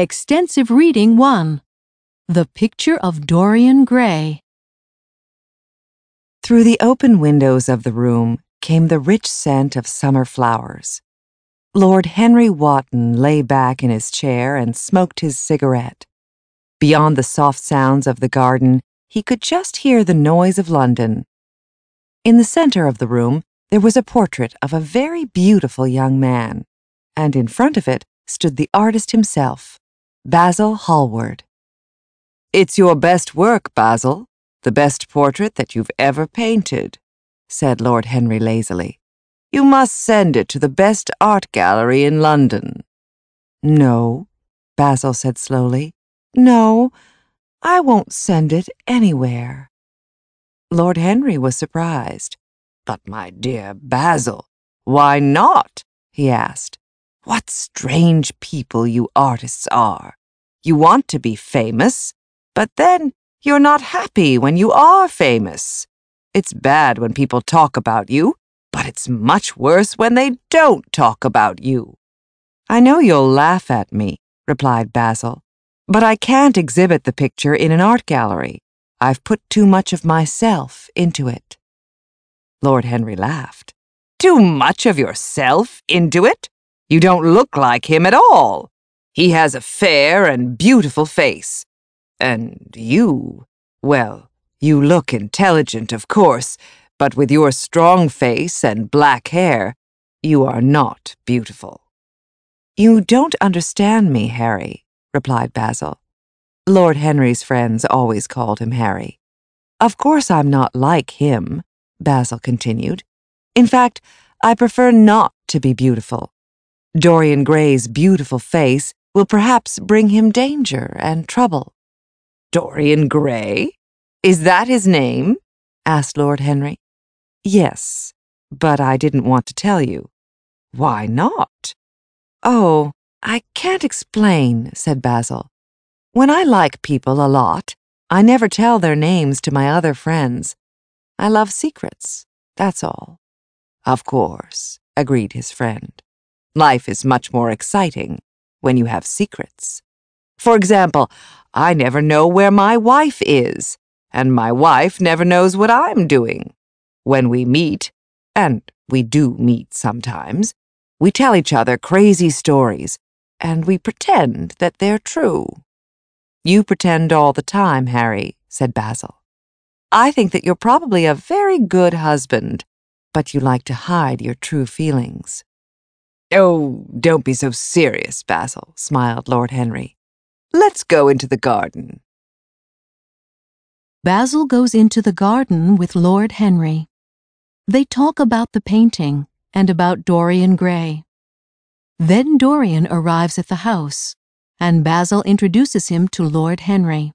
Extensive Reading 1 The Picture of Dorian Gray. Through the open windows of the room came the rich scent of summer flowers. Lord Henry Wotton lay back in his chair and smoked his cigarette. Beyond the soft sounds of the garden, he could just hear the noise of London. In the center of the room, there was a portrait of a very beautiful young man, and in front of it stood the artist himself. Basil Hallward. It's your best work, Basil, the best portrait that you've ever painted, said Lord Henry lazily. You must send it to the best art gallery in London. No, Basil said slowly. No, I won't send it anywhere. Lord Henry was surprised. But, my dear Basil, why not? he asked. What strange people you artists are. You want to be famous, but then you're not happy when you are famous. It's bad when people talk about you, but it's much worse when they don't talk about you. I know you'll laugh at me, replied Basil, but I can't exhibit the picture in an art gallery. I've put too much of myself into it. Lord Henry laughed. Too much of yourself into it? You don't look like him at all. He has a fair and beautiful face. And you, well, you look intelligent, of course, but with your strong face and black hair, you are not beautiful. You don't understand me, Harry, replied Basil. Lord Henry's friends always called him Harry. Of course I'm not like him, Basil continued. In fact, I prefer not to be beautiful. Dorian Gray's beautiful face will perhaps bring him danger and trouble. Dorian Gray? Is that his name? asked Lord Henry. Yes, but I didn't want to tell you. Why not? Oh, I can't explain, said Basil. When I like people a lot, I never tell their names to my other friends. I love secrets, that's all. Of course, agreed his friend. Life is much more exciting when you have secrets. For example, I never know where my wife is, and my wife never knows what I'm doing. When we meet, and we do meet sometimes, we tell each other crazy stories, and we pretend that they're true. You pretend all the time, Harry, said Basil. I think that you're probably a very good husband, but you like to hide your true feelings. Oh, don't be so serious, Basil, smiled Lord Henry. Let's go into the garden. Basil goes into the garden with Lord Henry. They talk about the painting and about Dorian Gray. Then Dorian arrives at the house, and Basil introduces him to Lord Henry.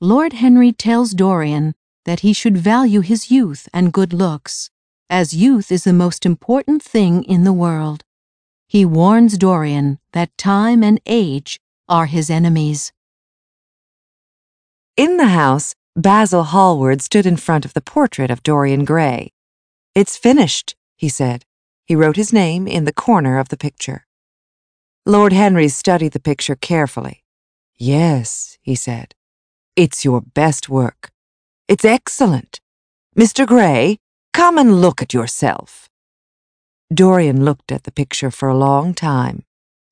Lord Henry tells Dorian that he should value his youth and good looks, as youth is the most important thing in the world. He warns Dorian that time and age are his enemies. In the house, Basil Hallward stood in front of the portrait of Dorian Gray. It's finished, he said. He wrote his name in the corner of the picture. Lord Henry studied the picture carefully. Yes, he said. It's your best work. It's excellent. Mr. Gray, come and look at yourself. Dorian looked at the picture for a long time.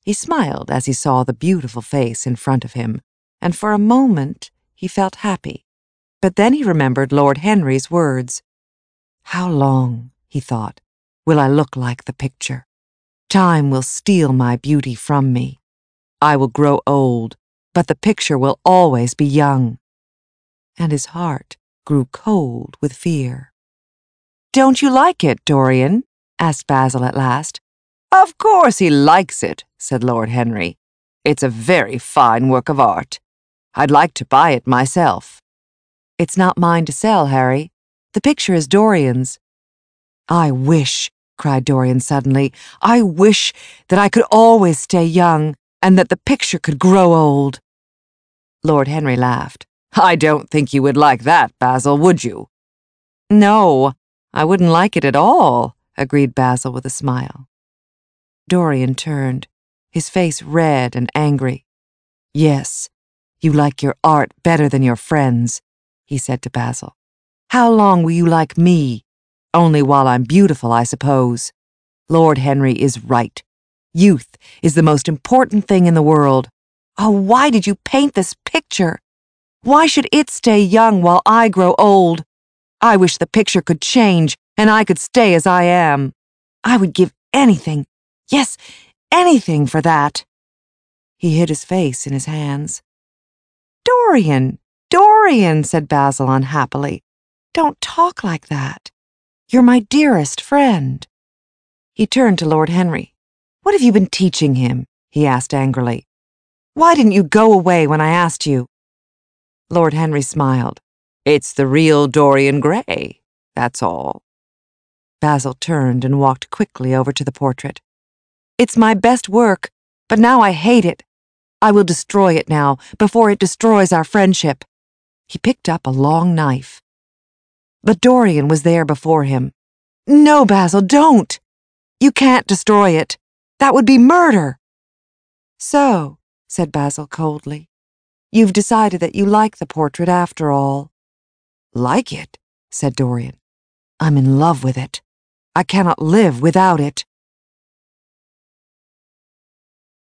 He smiled as he saw the beautiful face in front of him, and for a moment he felt happy. But then he remembered Lord Henry's words. How long, he thought, will I look like the picture? Time will steal my beauty from me. I will grow old, but the picture will always be young. And his heart grew cold with fear. Don't you like it, Dorian? Asked Basil at last. Of course he likes it, said Lord Henry. It's a very fine work of art. I'd like to buy it myself. It's not mine to sell, Harry. The picture is Dorian's. I wish, cried Dorian suddenly, I wish that I could always stay young and that the picture could grow old. Lord Henry laughed. I don't think you would like that, Basil, would you? No, I wouldn't like it at all, agreed Basil with a smile. Dorian turned, his face red and angry. Yes, you like your art better than your friends, he said to Basil. How long will you like me? Only while I'm beautiful, I suppose. Lord Henry is right. Youth is the most important thing in the world. Oh, why did you paint this picture? Why should it stay young while I grow old? I wish the picture could change and I could stay as I am. I would give anything, yes, anything for that. He hid his face in his hands. Dorian, Dorian, said Basil unhappily. Don't talk like that. You're my dearest friend. He turned to Lord Henry. What have you been teaching him? he asked angrily. Why didn't you go away when I asked you? Lord Henry smiled. It's the real Dorian Gray, that's all. Basil turned and walked quickly over to the portrait. It's my best work, but now I hate it. I will destroy it now, before it destroys our friendship. He picked up a long knife. But Dorian was there before him. No, Basil, don't! You can't destroy it. That would be murder. So, said Basil coldly, you've decided that you like the portrait after all. Like it, said Dorian. I'm in love with it. I cannot live without it.